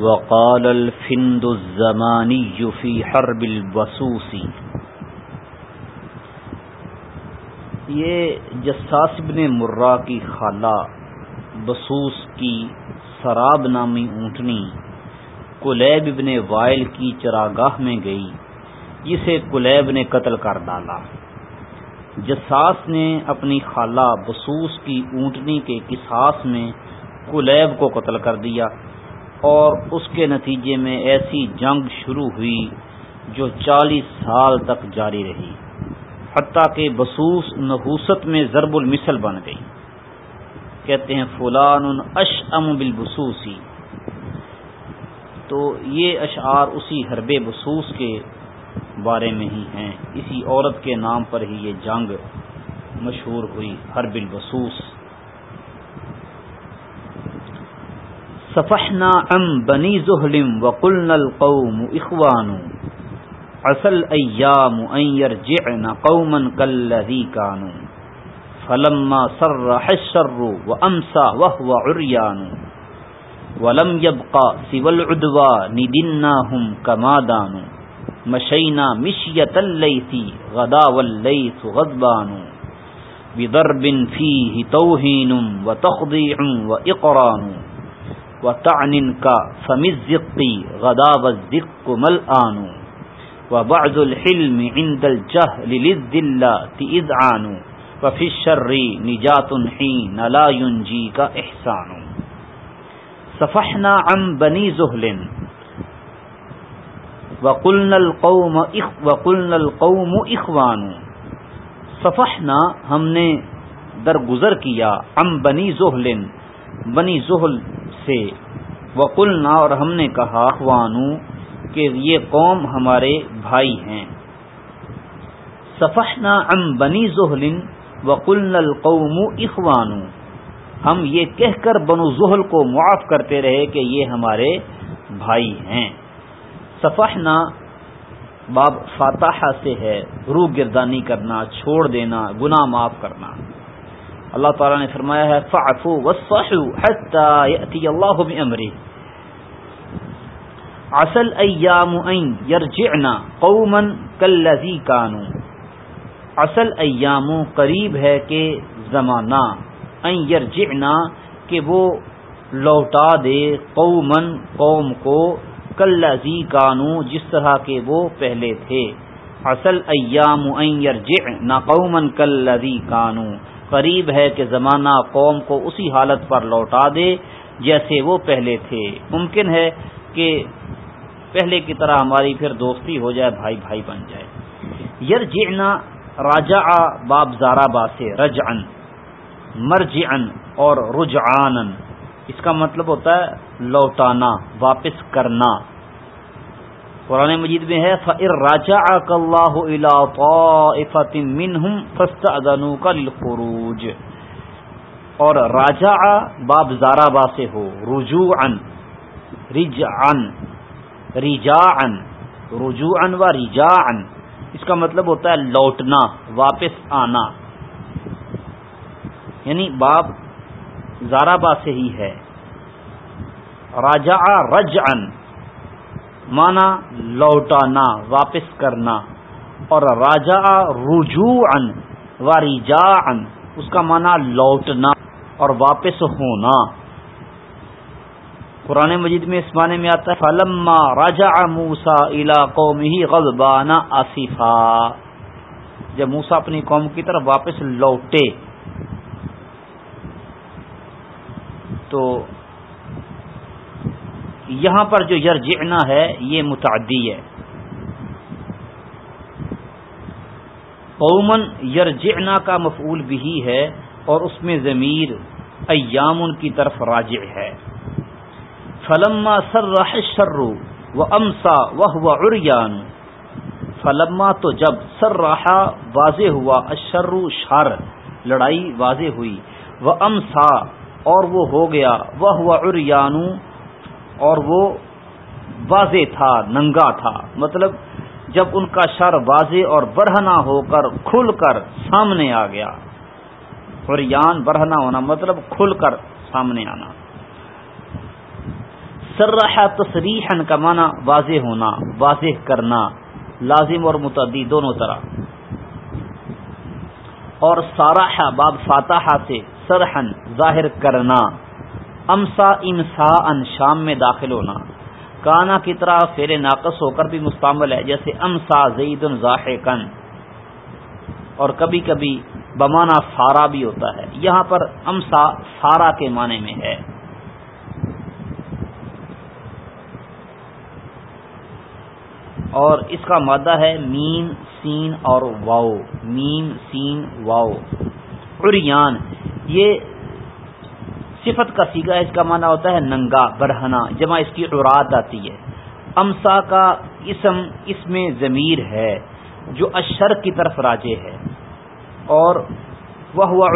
وقال الفند الزماني في حرب البسوس یہ جساس بن مرہ کی خالہ بسوس کی سراب نامی اونٹنی کلیب ابن وائل کی چراگاہ میں گئی، جسے کلیب نے قتل کر ڈالا۔ جساس نے اپنی خالہ بسوس کی اونٹنی کے کساس میں کلیب کو قتل کر دیا۔ اور اس کے نتیجے میں ایسی جنگ شروع ہوئی جو چالیس سال تک جاری رہی، حتیٰ کہ بسوس نحوست میں ضرب المثل بن گئی۔ کہتے ہیں، فلان اش ام تو یہ اشعار اسی حرب بسوس کے بارے میں ہی ہیں۔ اسی عورت کے نام پر ہی یہ جنگ مشہور ہوئی، حرب البسوس۔ صفحنا ام بنی ظہلم وقلنا القوم اخوان اصل ایام ان يرجعن قوما كالذي كانوا فلما صرح الشر وامسى وهو عريان ولم يبقى سوى العدوان ندناهم كما دانوا مشينا مشية الليث غدا والليث غضبان بضرب فيه توهين وتخضيع وإقران و وطعن کا فمزقی غدا والزق ملآن وبعض الحلم عند الجهل للذلات اذعان وفي الشر نجات حين لا ينجيك احسان صفحنا عن بني زهل وقلنا القوم اخ وقلنا القوم اخوان صفحنا ہم نے درگزر کیا ام بنی زہل بنی زہل سے۔ وقلنا اور ہم نے کہا اخوانو کہ یہ قوم ہمارے بھائی ہیں۔ صفحنا ام بنی زہل وقلن القوم اخوانو۔ ہم یہ کہہ کر بنو زحل کو معاف کرتے رہے کہ یہ ہمارے بھائی ہیں۔ صفحنا باب فاتحہ سے ہے۔ روح گردانی کرنا، چھوڑ دینا، گناہ معاف کرنا۔ اللہ تعالیٰ نے فرمایا ہے فعفو وصحو حتی یأتی اللہ بامری اصل ایام این یرجعنا قوما کالذی کانو اصل ایام قریب ہے کہ زمانہ این یرجعنا کہ وہ لوٹا دے قومن قوم کو کالذی کانو جس طرح کے وہ پہلے تھے۔ اصل ایام این یرجعنا قوما کالذی کانو قریب ہے کہ زمانہ قوم کو اسی حالت پر لوٹا دے جیسے وہ پہلے تھے۔ ممکن ہے کہ پہلے کی طرح ہماری پھر دوستی ہو جائے، بھائی بھائی بن جائے۔ یر جینا راجا باب زارا با سے رج ان مرج ان اور رجعان اس کا مطلب ہوتا ہے لوٹانا، واپس کرنا۔ قرآن مجید میں ہے فر راجا کا للخروج۔ اور راجا باب زارا با سے ہو رجوع ان رج ان ریجا ان رجوع ان و ریجا ان اس کا مطلب ہوتا ہے لوٹنا، واپس آنا۔ یعنی باب زارا با سے ہی ہے۔ راجا رج ان مانا لوٹانا، واپس کرنا۔ اور راجا رجوع ان و ان اس کا مانا لوٹنا اور واپس ہونا۔ قرآن مجید میں اس معنی میں آتا ہے، فلما راجا موسا الا قوم ہی غلبانہ آصفا جب موسا اپنی قوم کی طرف واپس لوٹے، تو یہاں پر جو یرجعنا ہے، یہ متعدی ہے۔ قومن یرجعنا کا مفعول بھی ہے اور اس میں ضمیر ایام کی طرف راجع ہے۔ فلما سرح الشر و امسا وہ اریان فلما تو جب سر رہا واضح ہوا اشر شر، لڑائی واضح ہوئی وہ امسا اور وہ ہو گیا وہ ہوا اریانو اور وہ واضح تھا، ننگا تھا۔ مطلب جب ان کا شر واضح اور برہنا ہو کر کھل کر سامنے آ گیا۔ اور یان برہنا ہونا مطلب کھل کر سامنے آنا۔ سرح تصریحن کا معنی واضح ہونا، واضح کرنا، لازم اور متعدی دونوں طرح۔ اور سارح باب فاتحہ سے سرحن ظاہر کرنا۔ امسا امسا ان شام میں داخل ہونا۔ کانا کی طرح فیر ناقص ہو کر بھی مستعمل ہے، جیسے امسا زید ظاہر اور کبھی کبھی بمانا سارا بھی ہوتا ہے۔ یہاں پر امسا سارا کے معنی میں ہے۔ اور اس کا مادہ ہے میم، سین اور واؤ۔ میم، سین، واؤ۔ اریان یہ صفت کا سیگا، اس کا معنی ہوتا ہے ننگا برہنا جمع اس کی عرات آتی ہے۔ امسا کا اسم اس میں ضمیر ہے، جو اشر کی طرف راجے ہے۔ اور وہ ہوا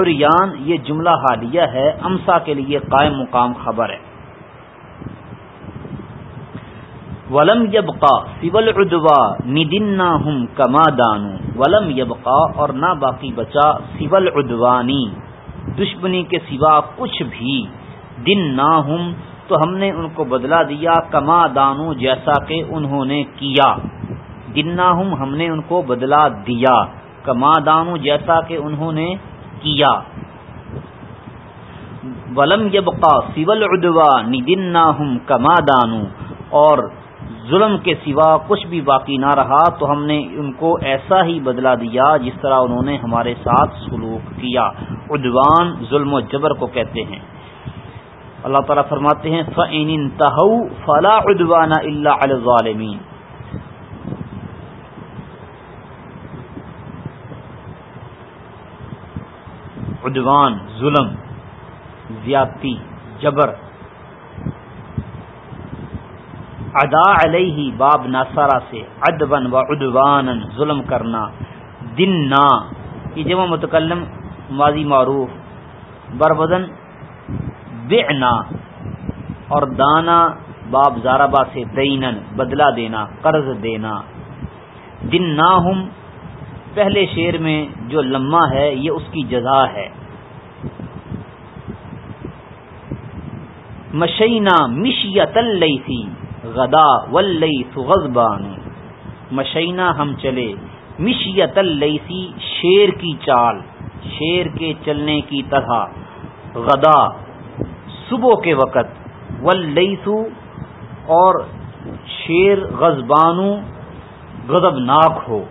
یہ جملہ حالیہ ہے، امسا کے لیے قائم مقام خبر ہے۔ ولم یبقا سول ادوا ندنا ہم کما دانو۔ ولم یبقا، اور نہ باقی بچا سول ادوانی دشمنی کے سوا کچھ بھی دن نہ ہوں، تو ہم نے ان کو بدلا دیا کما دانو جیسا کہ انہوں نے کیا۔ دن نہ ہوں، ہم نے ان کو بدلا دیا کما دانو جیسا کہ انہوں نے کیا۔ ولم یبقا سول ادوا ندن نہ ہوں، کما دانو۔ اور ظلم کے سوا کچھ بھی باقی نہ رہا تو ہم نے ان کو ایسا ہی بدلا دیا جس طرح انہوں نے ہمارے ساتھ سلوک کیا۔ ادوان ظلم و جبر کو کہتے ہیں۔ اللہ تعالیٰ فرماتے ہیں فعین تہو فلا ادوان اللہ الظالمین ادوان ظلم، زیادتی، جبر ادا علیہ باب ناسارا سے ادبن و ادوان ظلم کرنا دن نا یہ جمع متکلم، ماضی معروف، بربدن بنا اور دانا، باب زاربا سے دینن بدلہ دینا، قرض دینا۔ دن نا ہم پہلے شیر میں جو لمحہ ہے، یہ اس کی جزا ہے۔ مشینہ مشیت اللیسی غدا غضبان۔ مشینہ ہم چلے۔ مشیت اللیسی شیر کی چال۔ شیر کے چلنے کی طرح۔ غدا، صبح کے وقت۔ ولیسو اور شیر غزبانو غضبناک ہو۔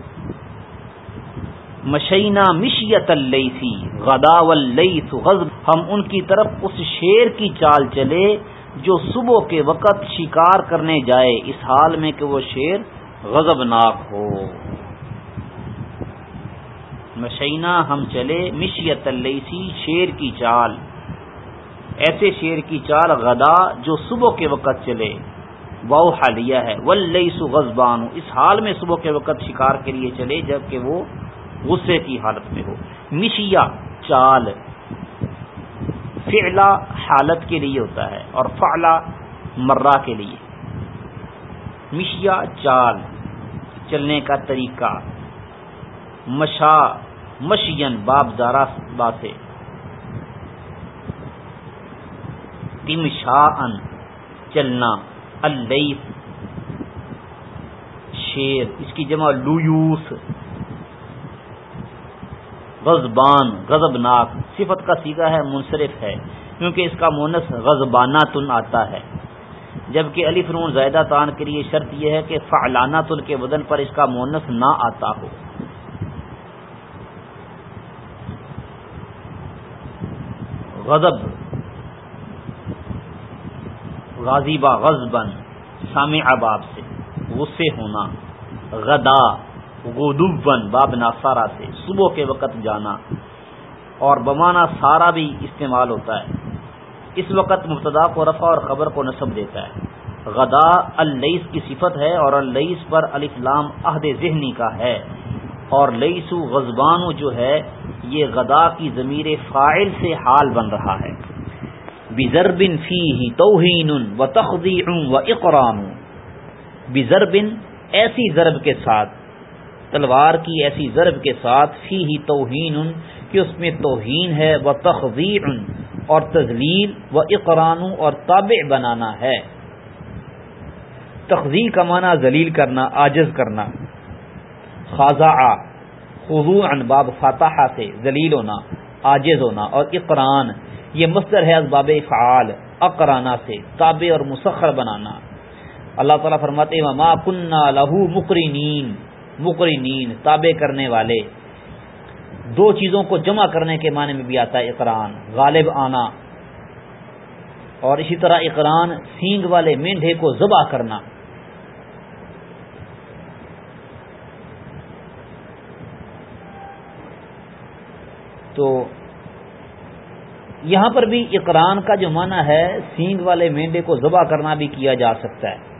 مشینہ مشیت اللیسی غدا ولیس غضب۔ ہم ان کی طرف اس شیر کی چال چلے۔ جو صبح کے وقت شکار کرنے جائے اس حال میں کہ وہ شیر غضبناک ہو۔ مشینہ ہم چلے مشیت السی شیر کی چال۔ ایسے شیر کی چال غدا جو صبح کے وقت چلے۔ وہ حالیہ ہے۔ ولیس غزبان اس حال میں صبح کے وقت شکار کے لیے چلے جبکہ وہ غصے کی حالت میں ہو۔ مشیا چال۔ فعلا حالت کے لیے ہوتا ہے اور فعلا مرہ کے لیے۔ مشیا چال، چلنے کا طریقہ۔ مشا مشین، باب زارا باتیں۔ تم شاہ ان چلنا۔ اللیف شیر۔ اس کی جمع لویوس غزبان غزبناک صفت کا سیگا ہے، منصرف ہے، کیونکہ اس کا مونس غزبانہ تن آتا ہے۔ جبکہ علی فرون زائدہ تان کے لیے شرط یہ ہے کہ فعلانہ تن کے بدن پر اس کا مونس نہ آتا ہو۔ غضب غازیبہ غزبن سامع اباب سے، غصے ہونا، غدا غدوبن باب ناسارا سے۔ صبح کے وقت جانا۔ اور بمانا سارا بھی استعمال ہوتا ہے۔ اس وقت مبتدا کو رفع اور خبر کو نصب دیتا ہے۔ غدا اللیس کی صفت ہے اور اللیس پر الفلام عہد ذہنی کا ہے۔ اور لئیسو غزبانو جو ہے، یہ غدا کی ضمیر فائل سے حال بن رہا ہے۔ بزربن فی ہی توہین و تخدیع و اقرام بزربن ایسی ضرب کے ساتھ تلوار کی ایسی ضرب کے ساتھ فی ہی توہین کہ اس میں توہین ہے وہ تخویر اور تزلیل و اقران اور تابع بنانا ہے۔ تخذی کا معنی ذلیل کرنا آجز کرنا۔ خاضا خضوع باب فاتحہ سے ذلیل ہونا آجز ہونا اور اقران، یہ مصدر ہے اسباب فعال اقرانا سے، تابع اور مسخر بنانا۔ اللہ تعالیٰ فرماتے ما کنہ لہو مقرنین مقرنین، تابع کرنے والے۔ دو چیزوں کو جمع کرنے کے معنی میں بھی آتا ہے اقران، غالب آنا۔ اور اسی طرح اقران، سینگ والے مینڈے کو ذبح کرنا۔ تو یہاں پر بھی اقران کا جو معنی ہے، سینگ والے مینڈے کو ذبح کرنا بھی کیا جا سکتا ہے۔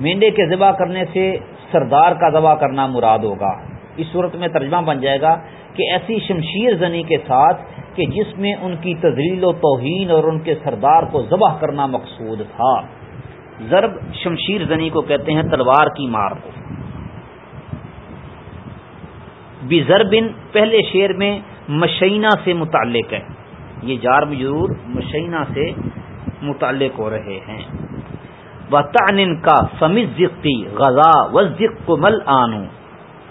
مینڈے کے ذبح کرنے سے سردار کا ذبح کرنا مراد ہوگا۔ اس صورت میں ترجمہ بن جائے گا کہ ایسی شمشیر زنی کے ساتھ کہ جس میں ان کی تزلیل و توہین اور ان کے سردار کو ذبح کرنا مقصود تھا۔ ضرب شمشیر زنی کو کہتے ہیں تلوار کی مار کو۔ ضربن پہلے شیر میں مشینہ سے متعلق ہے۔ یہ جار مجرور مشینہ سے متعلق ہو رہے ہیں۔ و تعن کا سمز ذکی غذا و ذک مل آنو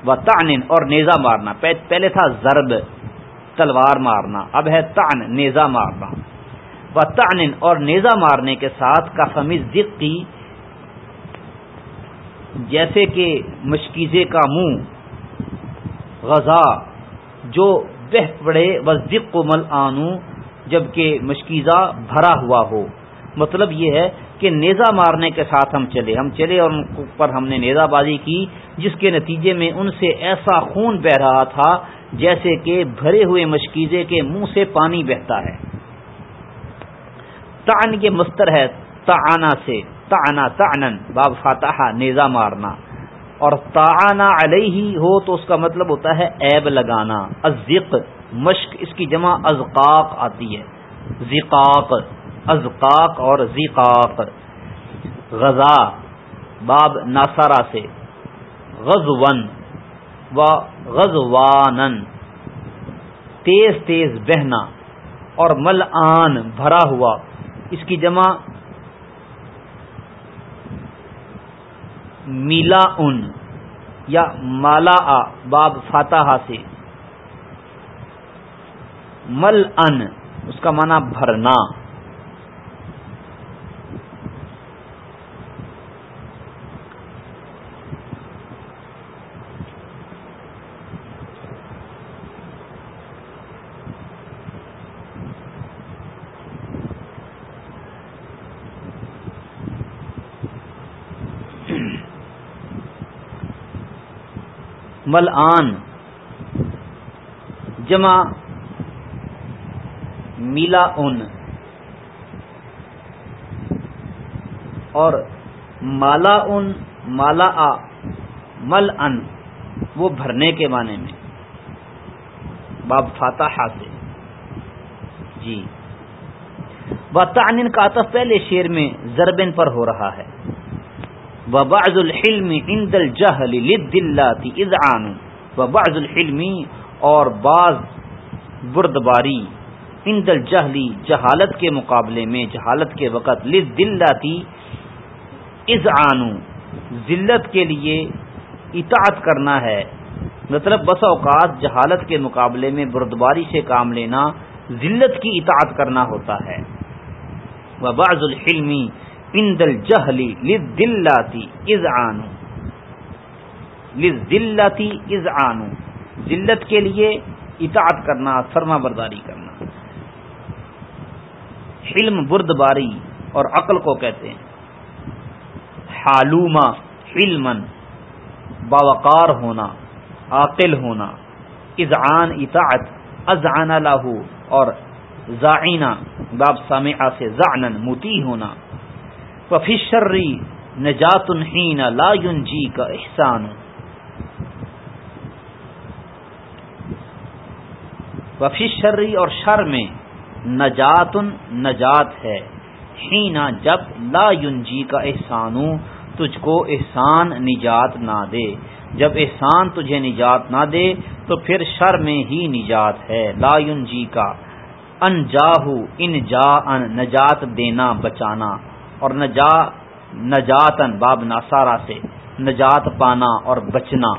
و تعن اور نیزا مارنا۔ پہلے تھا ضرب، تلوار مارنا۔ اب ہے تان نیزا مارنا۔ و تعن اور نیزا مارنے کے ساتھ کا سمز ذکی جیسے کہ مشکیزے کا منہ غذا جو بہ پڑے۔ و ذک مل آنو جبکہ مشکیزہ بھرا ہوا ہو۔ مطلب یہ ہے کہ نیزا مارنے کے ساتھ ہم چلے ہم چلے اور ان پر ہم نے نیزا بازی کی، جس کے نتیجے میں ان سے ایسا خون بہ رہا تھا جیسے کہ بھرے ہوئے مشکیزے کے منہ سے پانی بہتا ہے۔ تان یہ مستر ہے تعنا سے تانا تانن باب فاتح نیزا مارنا۔ اور تعانہ علیہ ہو تو اس کا مطلب ہوتا ہے ایب لگانا ازق مشق، اس کی جمع ازقاق آتی ہے۔ ذقاق۔ ازقاق اور زیقاق. غزا، باب ناسارا سے. غزون و غزوانن. تیز تیز بہنا اور مل آن بھرا ہوا. اس کی جمع میلا ان یا مالا باب فاتحہ سے. مل ان اس کا معنی بھرنا. مل آن جمع میلا ان اور مالا ان مالا آ مل ان وہ بھرنے کے معنی میں۔ باب فاتح سے۔ جی۔ بطان کا عطف پہلے شیر میں زربن پر ہو رہا ہے۔ وبعض الحلم عند الجهل للذلات اذعان وبعض الحلم اور بعض بردباری عند الجهل، جہالت کے مقابلے میں، جہالت کے وقت للذلاتی اذعان ذلت کے لیے اطاعت کرنا ہے۔ مطلب بس اوقات جہالت کے مقابلے میں بردباری سے کام لینا، ذلت کی اطاعت کرنا ہوتا ہے۔ وبعض الحلمی اندل جہلی لدلاتی از آنو لدلاتی از آنو ذلت کے لیے اطاعت کرنا فرما برداری کرنا۔ حلم برد باری اور عقل کو کہتے ہیں۔ حالوما علمن باوقار ہونا، عاقل ہونا۔ اذعان اطاعت ازعان لاہو اور زائنہ باب سامعہ سے زعنن متی ہونا۔ وفی شرری نجات حین لا جی کا احسان۔ وفی شرری اور شر میں نجات نجات ہے۔ ہینا جب لا جی کا احسان، تجھ کو احسان نجات نہ دے۔ جب احسان تجھے نجات نہ دے، تو پھر شر میں ہی نجات ہے۔ لا جی کا ان جاہو، ان جا، ان نجات دینا، بچانا۔ اور نجا نجاتن باب ناسارا سے نجات پانا اور بچنا۔